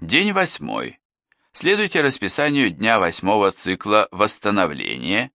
День восьмой. Следуйте расписанию дня восьмого цикла «Восстановление»